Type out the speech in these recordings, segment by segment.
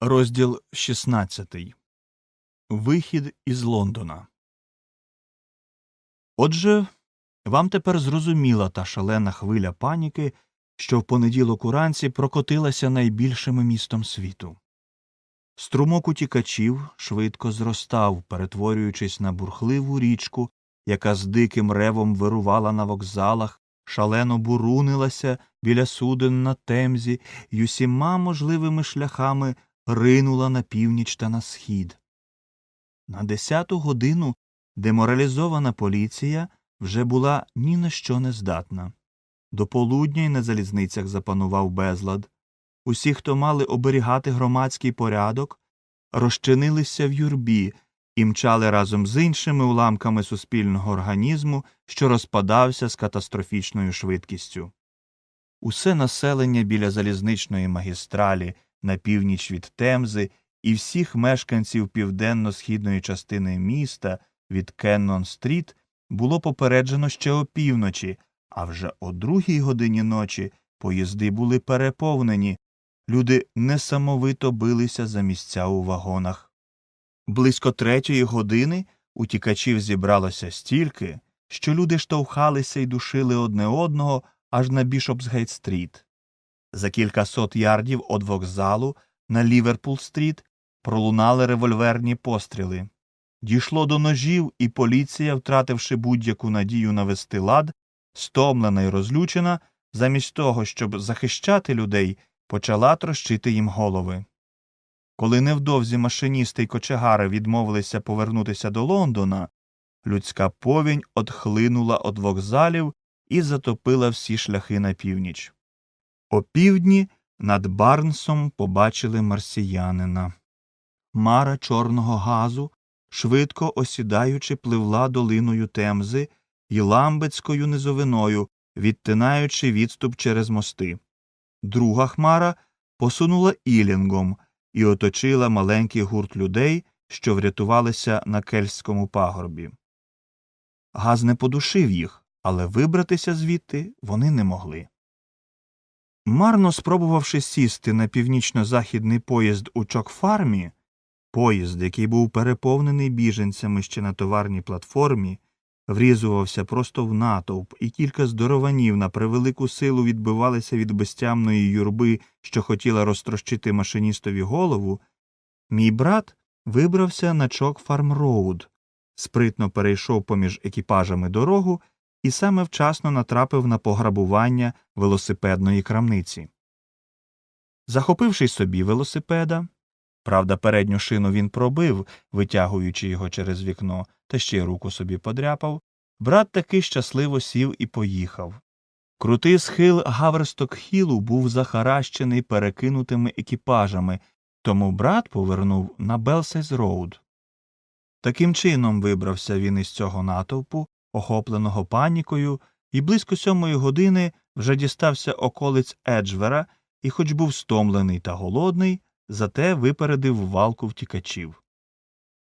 Розділ 16. Вихід із Лондона. Отже, вам тепер зрозуміла та шалена хвиля паніки, що в понеділок уранці прокотилася найбільшим містом світу. Струмок утікачів швидко зростав, перетворюючись на бурхливу річку, яка з диким ревом вирувала на вокзалах, шалено бурунилася біля суден на темзі й усіма можливими шляхами ринула на північ та на схід. На десяту годину деморалізована поліція вже була ні на що не здатна. До полудня й на залізницях запанував безлад. Усі, хто мали оберігати громадський порядок, розчинилися в юрбі і мчали разом з іншими уламками суспільного організму, що розпадався з катастрофічною швидкістю. Усе населення біля залізничної магістралі на північ від Темзи і всіх мешканців південно-східної частини міста від Кеннон-стріт було попереджено ще опівночі, а вже о другій годині ночі поїзди були переповнені, люди несамовито билися за місця у вагонах. Близько третьої години утікачів зібралося стільки, що люди штовхалися й душили одне одного аж на Бішопсгейт-стріт. За кількасот ярдів од вокзалу на Ліверпул-стріт пролунали револьверні постріли. Дійшло до ножів, і поліція, втративши будь-яку надію навести лад, стомлена й розлючена, замість того, щоб захищати людей, почала трощити їм голови. Коли невдовзі машиністи й кочегари відмовилися повернутися до Лондона, людська повінь отхлинула од вокзалів і затопила всі шляхи на північ. О півдні над Барнсом побачили марсіянина. Мара чорного газу, швидко осідаючи, пливла долиною темзи і ламбецькою низовиною, відтинаючи відступ через мости. Друга хмара посунула ілінгом і оточила маленький гурт людей, що врятувалися на кельтському пагорбі. Газ не подушив їх, але вибратися звідти вони не могли. Марно спробувавши сісти на північно-західний поїзд у Чокфармі, поїзд, який був переповнений біженцями ще на товарній платформі, врізувався просто в натовп, і кілька здорованів на превелику силу відбивалися від безтямної юрби, що хотіла розтрощити машиністові голову, мій брат вибрався на Чок-Фарм-роуд, спритно перейшов поміж екіпажами дорогу і саме вчасно натрапив на пограбування велосипедної крамниці. Захопивши собі велосипеда, правда, передню шину він пробив, витягуючи його через вікно, та ще й руку собі подряпав, брат таки щасливо сів і поїхав. Крутий схил Гаверсток-Хілу був захаращений перекинутими екіпажами, тому брат повернув на Белсейз Роуд. Таким чином вибрався він із цього натовпу, охопленого панікою, і близько сьомої години вже дістався околиць Еджвера і, хоч був стомлений та голодний, зате випередив валку втікачів.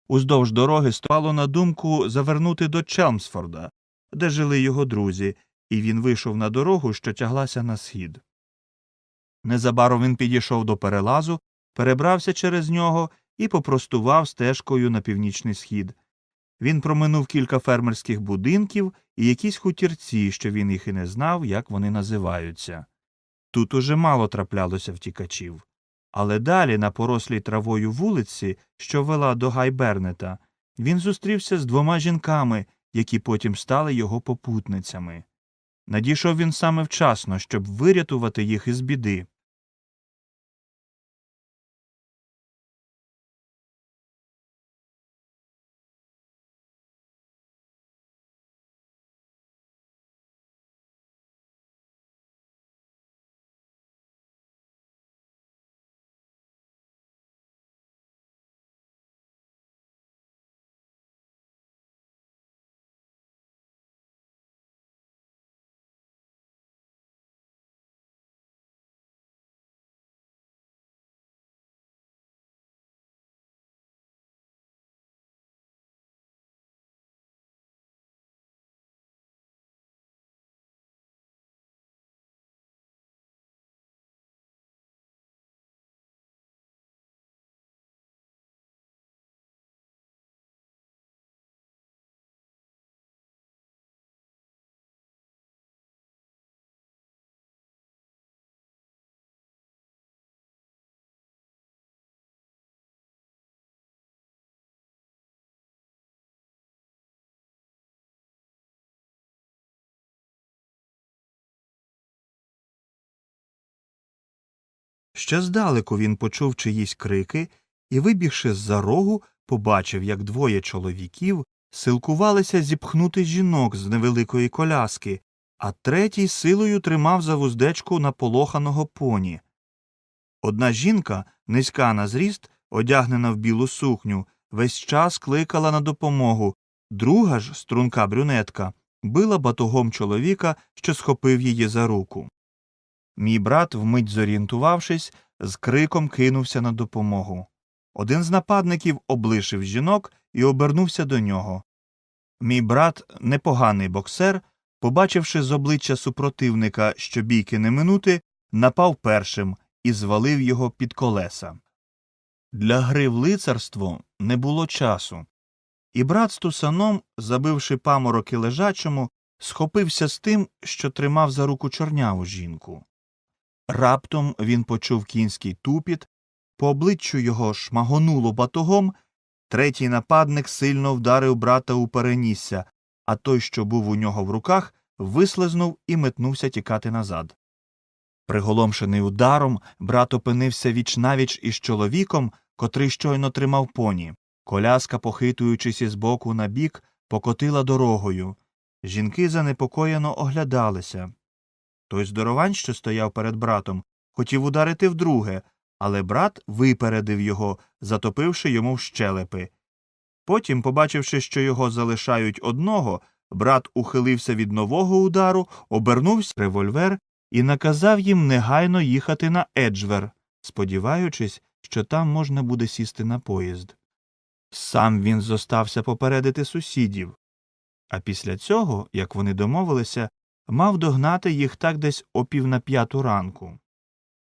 Уздовж дороги стало на думку завернути до Челмсфорда, де жили його друзі, і він вийшов на дорогу, що тяглася на схід. Незабаром він підійшов до перелазу, перебрався через нього і попростував стежкою на північний схід. Він проминув кілька фермерських будинків і якісь хутірці, що він їх і не знав, як вони називаються. Тут уже мало траплялося втікачів. Але далі, на порослій травою вулиці, що вела до Гайбернета, він зустрівся з двома жінками, які потім стали його попутницями. Надійшов він саме вчасно, щоб вирятувати їх із біди. Ще здалеку він почув чиїсь крики і, вибігши з-за рогу, побачив, як двоє чоловіків силкувалися зіпхнути жінок з невеликої коляски, а третій силою тримав за вуздечку наполоханого поні. Одна жінка, низька на зріст, одягнена в білу сукню, весь час кликала на допомогу, друга ж, струнка брюнетка, била батогом чоловіка, що схопив її за руку. Мій брат, вмить зорієнтувавшись, з криком кинувся на допомогу. Один з нападників облишив жінок і обернувся до нього. Мій брат, непоганий боксер, побачивши з обличчя супротивника, що бійки не минути, напав першим і звалив його під колеса. Для гри в лицарство не було часу, і брат з тусаном, забивши памороки лежачому, схопився з тим, що тримав за руку чорняву жінку. Раптом він почув кінський тупіт, по обличчю його шмагонуло батогом, третій нападник сильно вдарив брата у перенісся, а той, що був у нього в руках, вислизнув і метнувся тікати назад. Приголомшений ударом, брат опинився вічнавіч із чоловіком, котрий щойно тримав поні. Коляска, похитуючись із боку на бік, покотила дорогою. Жінки занепокоєно оглядалися. Той здоровань, що стояв перед братом, хотів ударити вдруге, але брат випередив його, затопивши йому в щелепи. Потім, побачивши, що його залишають одного, брат ухилився від нового удару, обернувся револьвер і наказав їм негайно їхати на Еджвер, сподіваючись, що там можна буде сісти на поїзд. Сам він зостався попередити сусідів, а після цього, як вони домовилися, мав догнати їх так десь о пів на п'яту ранку.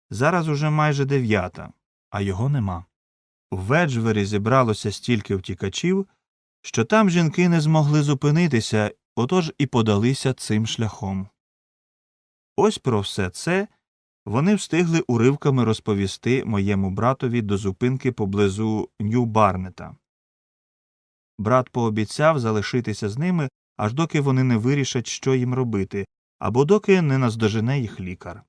Зараз уже майже дев'ята, а його нема. У Веджвері зібралося стільки втікачів, що там жінки не змогли зупинитися, отож і подалися цим шляхом. Ось про все це вони встигли уривками розповісти моєму братові до зупинки поблизу Нью-Барнета. Брат пообіцяв залишитися з ними, аж доки вони не вирішать, що їм робити, або доки не наздожене їх лікар.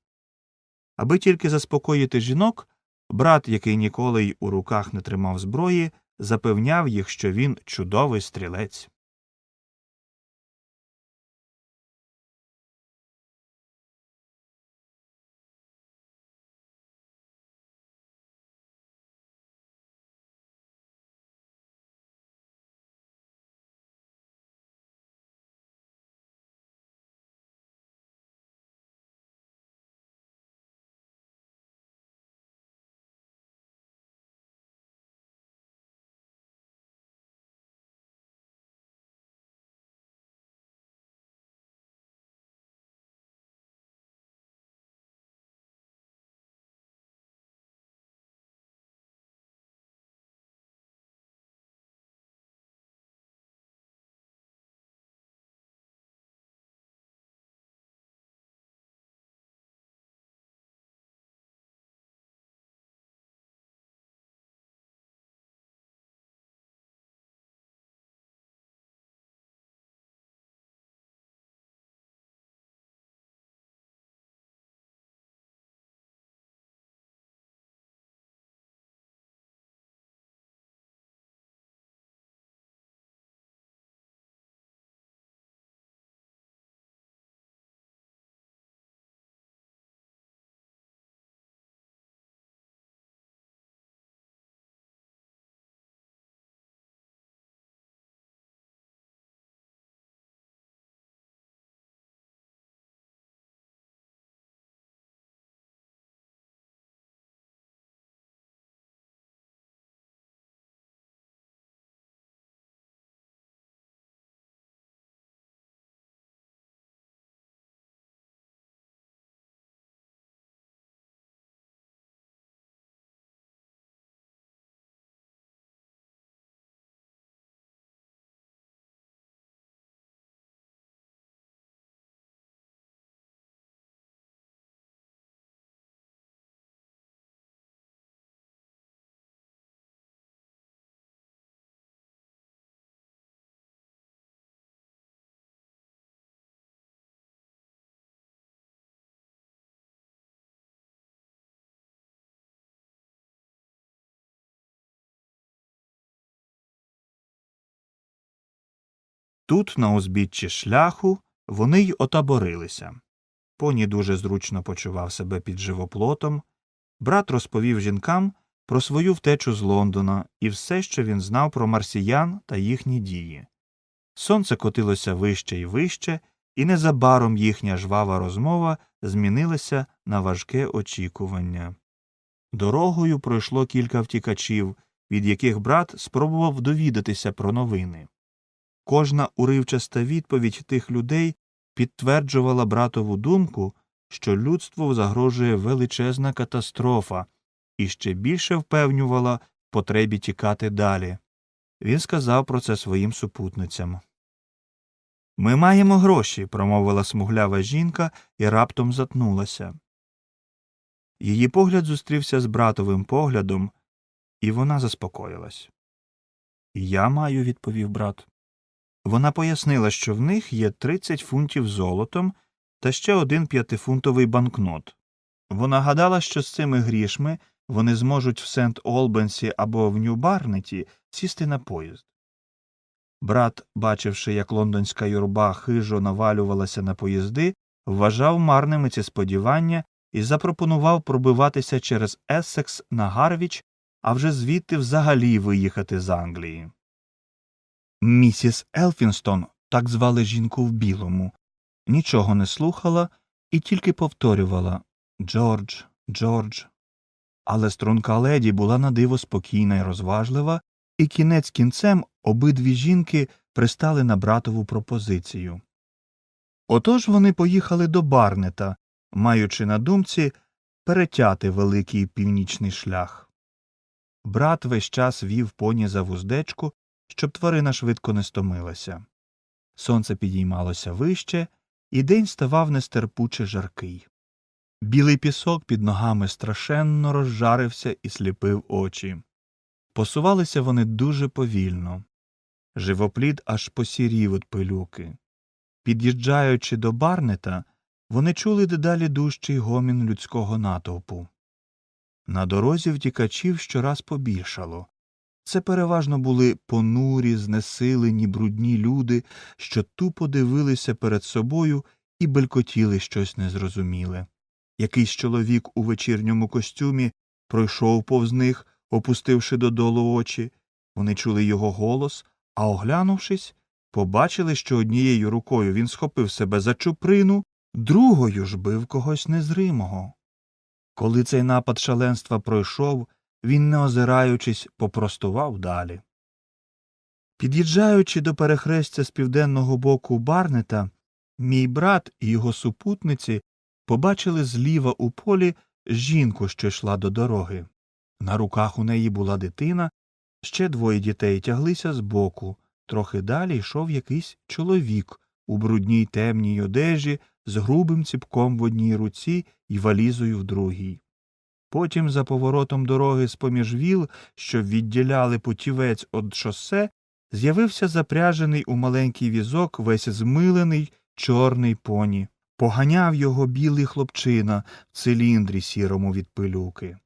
Аби тільки заспокоїти жінок, брат, який ніколи й у руках не тримав зброї, запевняв їх, що він чудовий стрілець. Тут, на узбіччі шляху, вони й отаборилися. Поні дуже зручно почував себе під живоплотом. Брат розповів жінкам про свою втечу з Лондона і все, що він знав про марсіян та їхні дії. Сонце котилося вище і вище, і незабаром їхня жвава розмова змінилася на важке очікування. Дорогою пройшло кілька втікачів, від яких брат спробував довідатися про новини. Кожна уривчаста відповідь тих людей підтверджувала братову думку, що людству загрожує величезна катастрофа, і ще більше впевнювала потребі тікати далі. Він сказав про це своїм супутницям. Ми маємо гроші, промовила смуглява жінка і раптом затнулася. Її погляд зустрівся з братовим поглядом, і вона заспокоїлась. Я маю, відповів брат. Вона пояснила, що в них є 30 фунтів золотом та ще один п'ятифунтовий банкнот. Вона гадала, що з цими грішми вони зможуть в Сент Олбенсі або в Нью-Барнеті сісти на поїзд. Брат, бачивши, як лондонська юрба хижо навалювалася на поїзди, вважав марними ці сподівання і запропонував пробиватися через Ессекс на Гарвіч, а вже звідти взагалі виїхати з Англії. Місіс Елфінстон, так звали жінку в білому, нічого не слухала і тільки повторювала Джордж, Джордж. Але струнка леді була надиво спокійна і розважлива, і кінець кінцем обидві жінки пристали на братову пропозицію. Отож вони поїхали до Барнета, маючи на думці перетяти великий північний шлях. Брат весь час вів поні за вуздечку, щоб тварина швидко не стомилася. Сонце підіймалося вище, і день ставав нестерпуче жаркий. Білий пісок під ногами страшенно розжарився і сліпив очі. Посувалися вони дуже повільно. Живоплід аж посірів від пилюки. Під'їжджаючи до Барнета, вони чули дедалі дужчий гомін людського натовпу. На дорозі втікачів щораз побільшало. Це переважно були понурі, знесилені, брудні люди, що тупо дивилися перед собою і белькотіли щось незрозуміле. Якийсь чоловік у вечірньому костюмі пройшов повз них, опустивши додолу очі. Вони чули його голос, а оглянувшись, побачили, що однією рукою він схопив себе за чуприну, другою ж бив когось незримого. Коли цей напад шаленства пройшов, він, не озираючись, попростував далі. Під'їжджаючи до перехрестя з південного боку Барнета, мій брат і його супутниці побачили зліва у полі жінку, що йшла до дороги. На руках у неї була дитина, ще двоє дітей тяглися збоку, трохи далі йшов якийсь чоловік у брудній темній одежі з грубим ціпком в одній руці і валізою в другій. Потім, за поворотом дороги з поміж віл, що відділяли путівець від шосе, з'явився запряжений у маленький візок весь змилений чорний поні. Поганяв його білий хлопчина в циліндрі сірому від пилюки.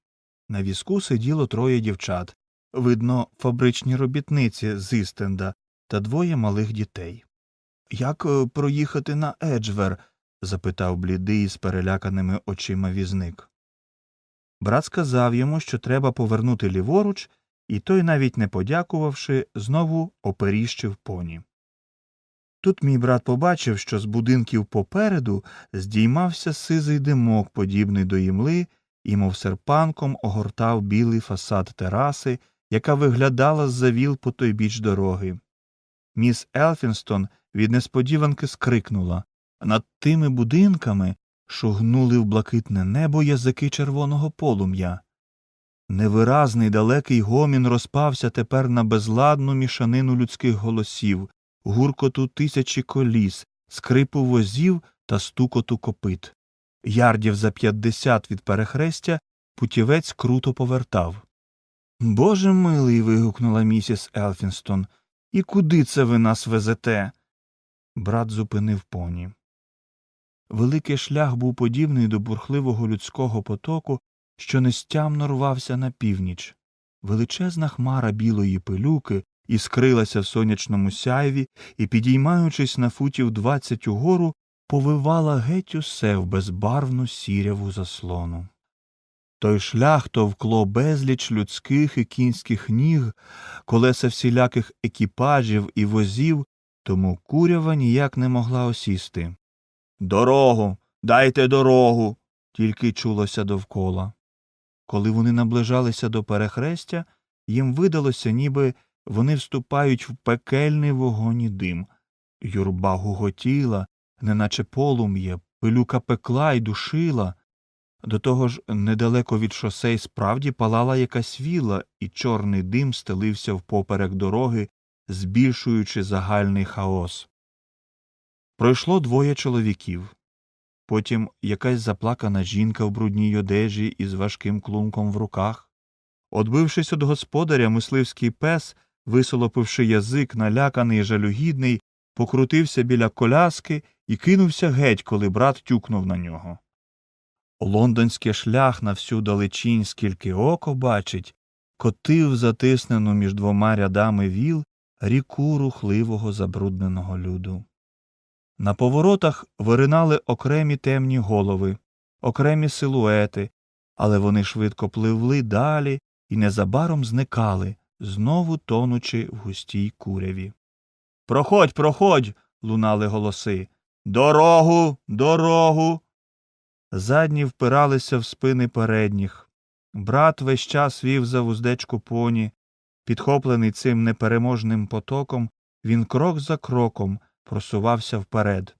На візку сиділо троє дівчат, видно, фабричні робітниці з Істенда та двоє малих дітей. Як е, проїхати на Еджвер? запитав блідий з переляканими очима візник. Брат сказав йому, що треба повернути ліворуч, і той, навіть не подякувавши, знову оперіщив поні. Тут мій брат побачив, що з будинків попереду здіймався сизий димок, подібний до імли, і, мов серпанком, огортав білий фасад тераси, яка виглядала з за віл по той біч дороги. Міс Елфінстон від несподіванки скрикнула над тими будинками шугнули в блакитне небо язики червоного полум'я. Невиразний далекий гомін розпався тепер на безладну мішанину людських голосів, гуркоту тисячі коліс, скрипу возів та стукоту копит. Ярдів за п'ятдесят від перехрестя путівець круто повертав. Боже милий. вигукнула місіс Елфінстон. І куди це ви нас везете? Брат зупинив поні. Великий шлях був подібний до бурхливого людського потоку, що нестямно рвався на північ. Величезна хмара білої пилюки, і скрилася в сонячному сяйві, і, підіймаючись на футів двадцять угору, повивала геть усе в безбарвну сіряву заслону. Той шлях товкло безліч людських і кінських ніг, колеса всіляких екіпажів і возів, тому курява ніяк не могла осісти. Дорогу, дайте дорогу. тільки чулося довкола. Коли вони наближалися до перехрестя, їм видалося, ніби вони вступають в пекельний вогонь і дим. Юрба гуготіла, неначе полум'я, пилюка пекла й душила. До того ж, недалеко від шосе справді палала якась віла, і чорний дим стелився впоперек дороги, збільшуючи загальний хаос. Пройшло двоє чоловіків. Потім якась заплакана жінка в брудній одежі із важким клунком в руках. Отбившись від господаря, мисливський пес, висолопивши язик, наляканий і жалюгідний, покрутився біля коляски і кинувся геть, коли брат тюкнув на нього. Лондонський шлях на всю далечінь, скільки око бачить, котив затиснену між двома рядами віл ріку рухливого забрудненого люду. На поворотах виринали окремі темні голови, окремі силуети, але вони швидко пливли далі і незабаром зникали, знову тонучи в густій куряві. Проходь, проходь. лунали голоси. Дорогу, дорогу. Задні впиралися в спини передніх. Брат весь час вів за вуздечку поні. Підхоплений цим непереможним потоком, він крок за кроком просувався вперед.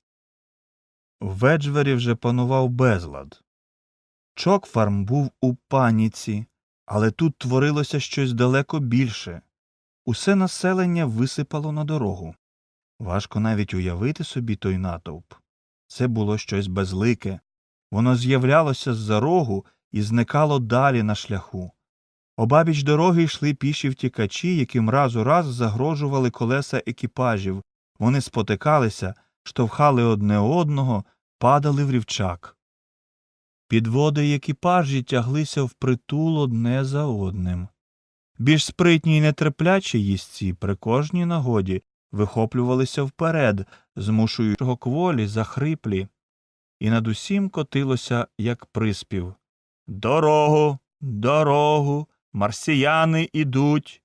В Веджвері вже панував безлад. Чокфарм був у паніці, але тут творилося щось далеко більше. Усе населення висипало на дорогу. Важко навіть уявити собі той натовп. Це було щось безлике. Воно з'являлося з-за рогу і зникало далі на шляху. Обабіч дороги йшли піші втікачі, яким раз у раз загрожували колеса екіпажів. Вони спотикалися, штовхали одне одного, падали в рівчак. Підводи й екіпажі тяглися впритул одне за одним. Більш спритні й нетерплячі їстці при кожній нагоді вихоплювалися вперед, змушуючи кволі, захриплі, і над усім котилося, як приспів Дорогу, дорогу, марсіяни ідуть.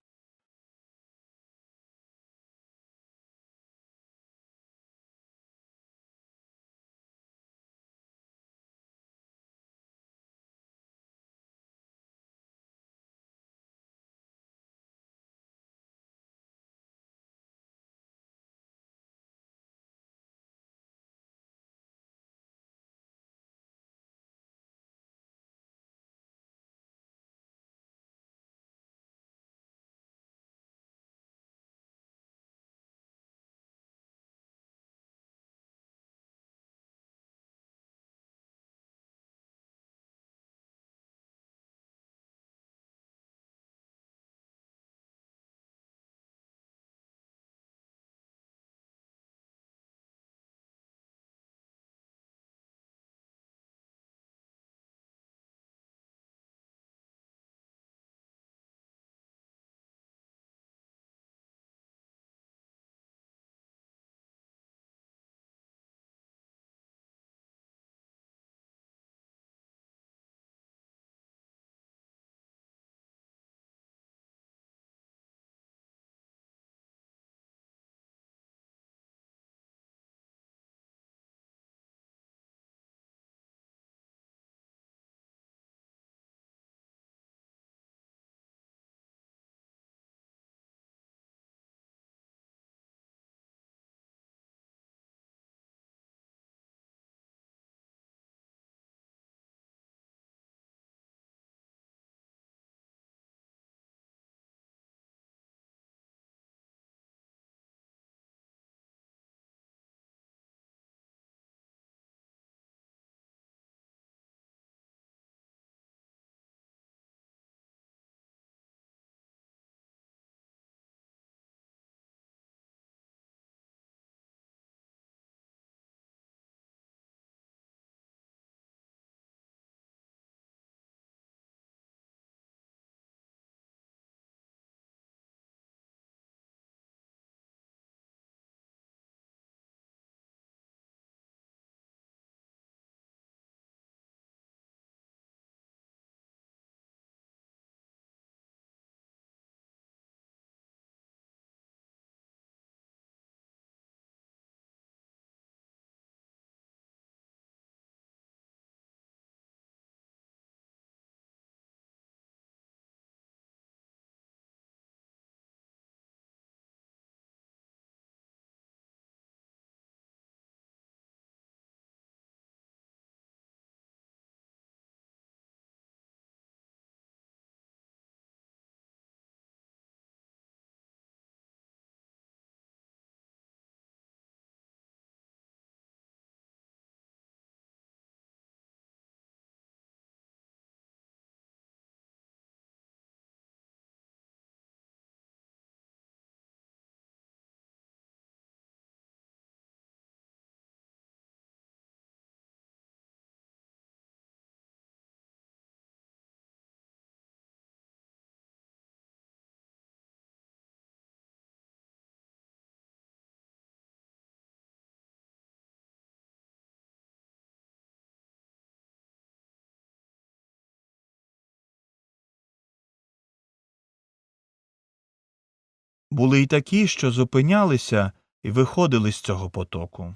Були й такі, що зупинялися і виходили з цього потоку.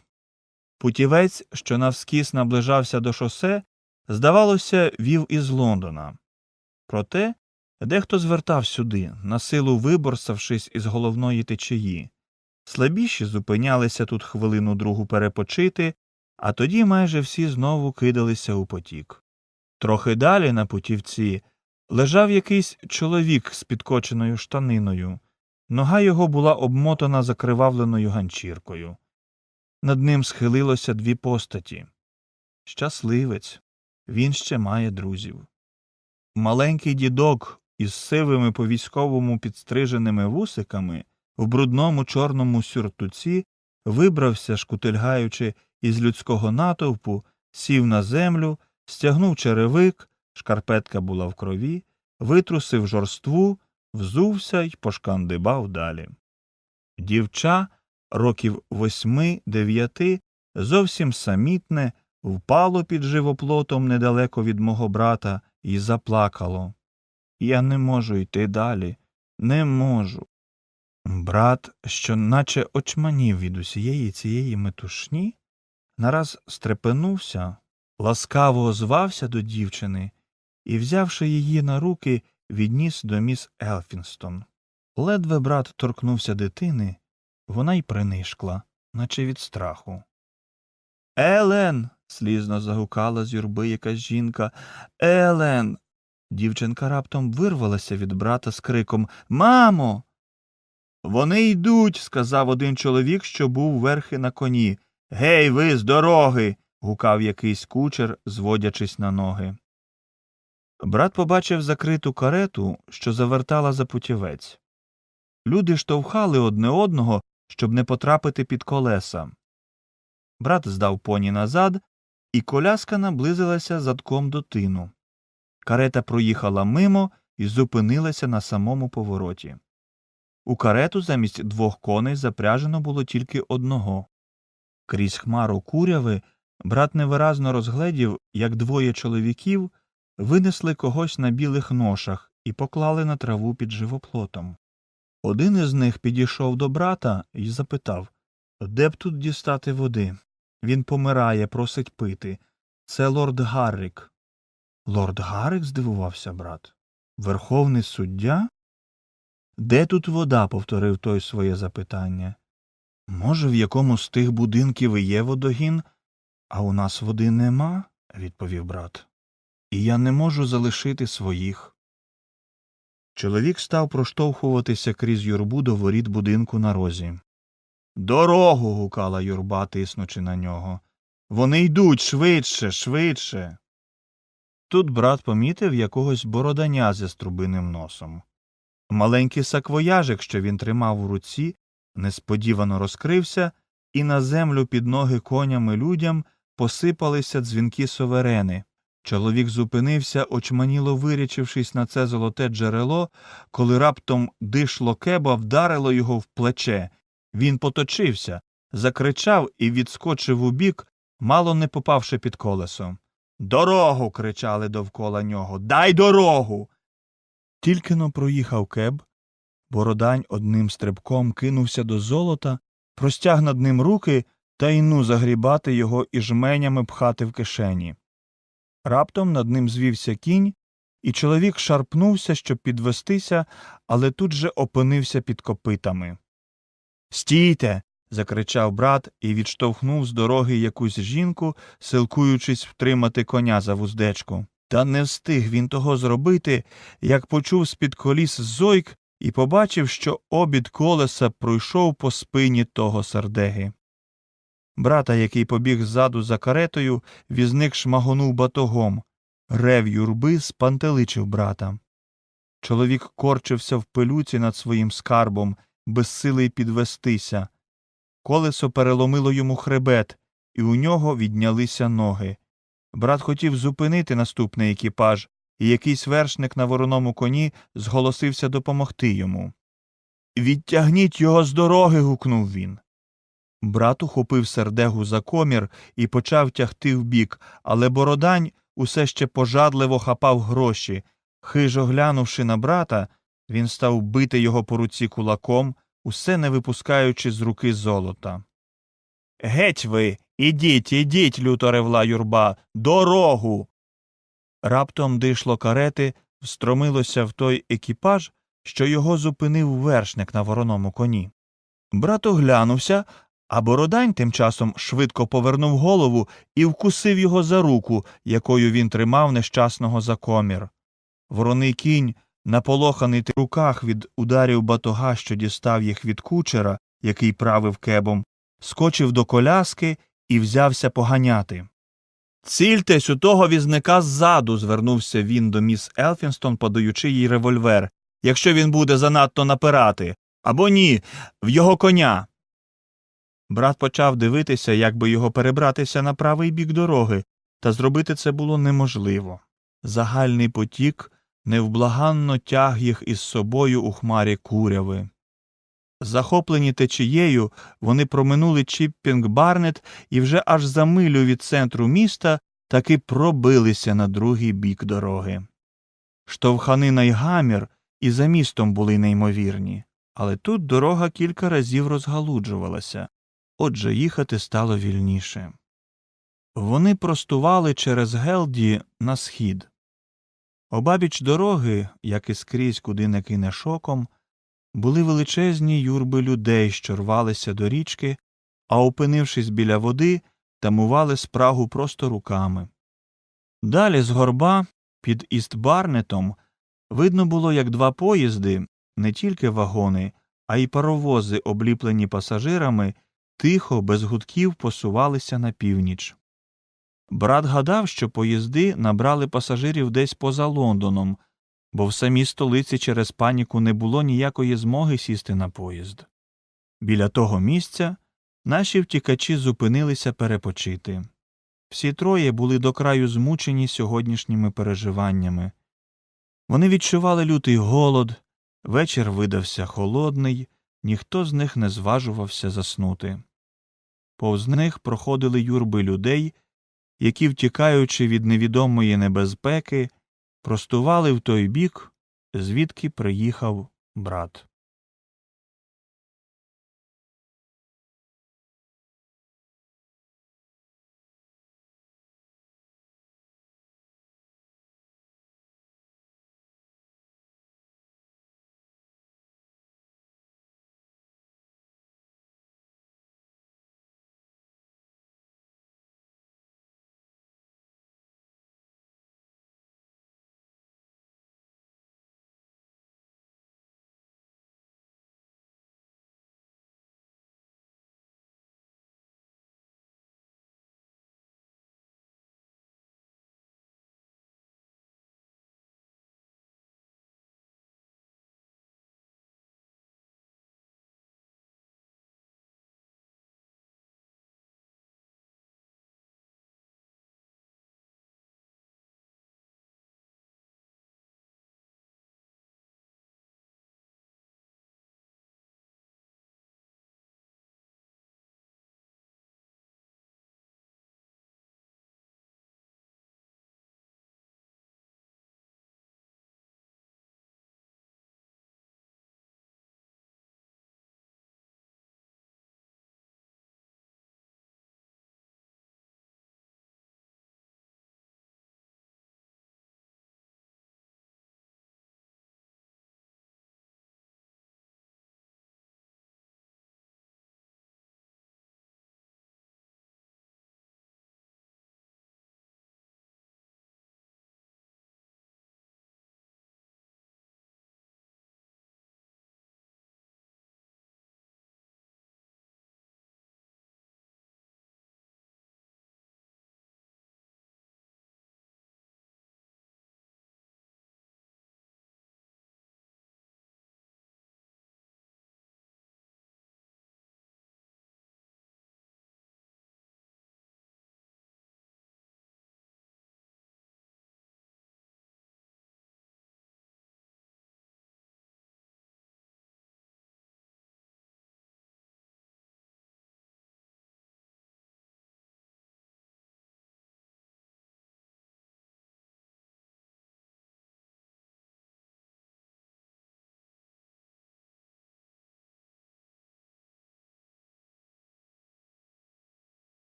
Путівець, що навскіс наближався до шосе, здавалося, вів із Лондона. Проте дехто звертав сюди, на силу виборсавшись із головної течії. Слабіші зупинялися тут хвилину другу перепочити, а тоді майже всі знову кидалися у потік. Трохи далі на путівці лежав якийсь чоловік з підкоченою штаниною. Нога його була обмотана закривавленою ганчіркою. Над ним схилилося дві постаті. Щасливець, він ще має друзів. Маленький дідок із сивими по військовому підстриженими вусиками в брудному чорному сюртуці вибрався, шкутильгаючи із людського натовпу, сів на землю, стягнув черевик, шкарпетка була в крові, витрусив жорству, взувся й пошкандибав далі. Дівча років восьми дев'яти, зовсім самітне, впало під живоплотом недалеко від мого брата і заплакало. Я не можу йти далі, не можу. Брат, що наче очманів від усієї цієї метушні, нараз стрепенувся, ласкаво озвався до дівчини і, взявши її на руки, відніс до міс Елфінстон. Ледве брат торкнувся дитини, вона й принишкла, наче від страху. Елен. слізно загукала з юрби якась жінка. Елен. Дівчинка раптом вирвалася від брата з криком Мамо. Вони йдуть, сказав один чоловік, що був верхи на коні. Гей, ви з дороги. гукав якийсь кучер, зводячись на ноги. Брат побачив закриту карету, що завертала за путівець. Люди штовхали одне одного, щоб не потрапити під колеса. Брат здав поні назад, і коляска наблизилася задком до тину. Карета проїхала мимо і зупинилася на самому повороті. У карету замість двох коней запряжено було тільки одного. Крізь хмару куряви брат невиразно розгледів, як двоє чоловіків винесли когось на білих ношах і поклали на траву під живоплотом. Один із них підійшов до брата і запитав Де б тут дістати води? Він помирає, просить пити. Це лорд Гаррік. Лорд Гаррік? здивувався брат. Верховний суддя? Де тут вода? повторив той своє запитання. Може, в якому з тих будинків і є водогін, а у нас води нема, відповів брат. І я не можу залишити своїх. Чоловік став проштовхуватися крізь юрбу до воріт будинку на розі. Дорогу. гукала юрба, тиснучи на нього. Вони йдуть швидше, швидше. Тут брат помітив якогось бороданя зі струбиним носом. Маленький саквояжик, що він тримав у руці, несподівано розкрився, і на землю під ноги коням і людям посипалися дзвінки соверени. Чоловік зупинився, очманіло вирячившись на це золоте джерело, коли раптом дишло кеба вдарило його в плече. Він поточився, закричав і відскочив убік, мало не попавши під колесо. Дорогу. кричали довкола нього. Дай дорогу. Тільки но проїхав кеб, Бородань одним стрибком кинувся до золота, простяг над ним руки та й ну загрібати його і жменями пхати в кишені. Раптом над ним звівся кінь, і чоловік шарпнувся, щоб підвестися, але тут же опинився під копитами. Стійте. закричав брат і відштовхнув з дороги якусь жінку, силкуючись втримати коня за вуздечку. Та не встиг він того зробити, як почув з-під коліс зойк і побачив, що обід колеса пройшов по спині того сардеги. Брата, який побіг ззаду за каретою, візник шмагонув батогом. Рев юрби спантеличив брата. Чоловік корчився в пилюці над своїм скарбом, безсилий підвестися. Колесо переломило йому хребет, і у нього віднялися ноги. Брат хотів зупинити наступний екіпаж, і якийсь вершник на вороному коні зголосився допомогти йому. Відтягніть його з дороги. гукнув він. Брат ухопив сердегу за комір і почав тягти вбік, але бородань усе ще пожадливо хапав гроші. Хижо глянувши на брата, він став бити його по руці кулаком, усе не випускаючи з руки золота. Геть ви, ідіть, ідіть, люто ревла юрба, дорогу. Раптом дишло карети встромилося в той екіпаж, що його зупинив вершник на вороному коні. Брат оглянувся, а Бородань тим часом швидко повернув голову і вкусив його за руку, якою він тримав нещасного за комір. Вороний кінь, наполоханий в руках від ударів батога, що дістав їх від кучера, який правив кебом, скочив до коляски і взявся поганяти. Цільтесь у того візника ззаду, звернувся він до міс Елфінстон, подаючи їй револьвер, якщо він буде занадто напирати, або ні, в його коня. Брат почав дивитися, як би його перебратися на правий бік дороги, та зробити це було неможливо. Загальний потік невблаганно тяг їх із собою у хмарі куряви. Захоплені течією, вони проминули Чіппінг Барнет і вже аж за милю від центру міста таки пробилися на другий бік дороги. Штовханина й гамір і за містом були неймовірні, але тут дорога кілька разів розгалуджувалася, отже їхати стало вільніше. Вони простували через Гелді на схід. Обабіч дороги, як і скрізь, куди не кине шоком, були величезні юрби людей, що рвалися до річки, а опинившись біля води, тамували спрагу просто руками. Далі з горба, під Істбарнетом, видно було, як два поїзди, не тільки вагони, а й паровози, обліплені пасажирами, тихо, без гудків посувалися на північ. Брат гадав, що поїзди набрали пасажирів десь поза Лондоном, бо в самій столиці через паніку не було ніякої змоги сісти на поїзд. Біля того місця наші втікачі зупинилися перепочити. Всі троє були до краю змучені сьогоднішніми переживаннями. Вони відчували лютий голод, вечір видався холодний, ніхто з них не зважувався заснути. Повз них проходили юрби людей, які, втікаючи від невідомої небезпеки, простували в той бік, звідки приїхав брат.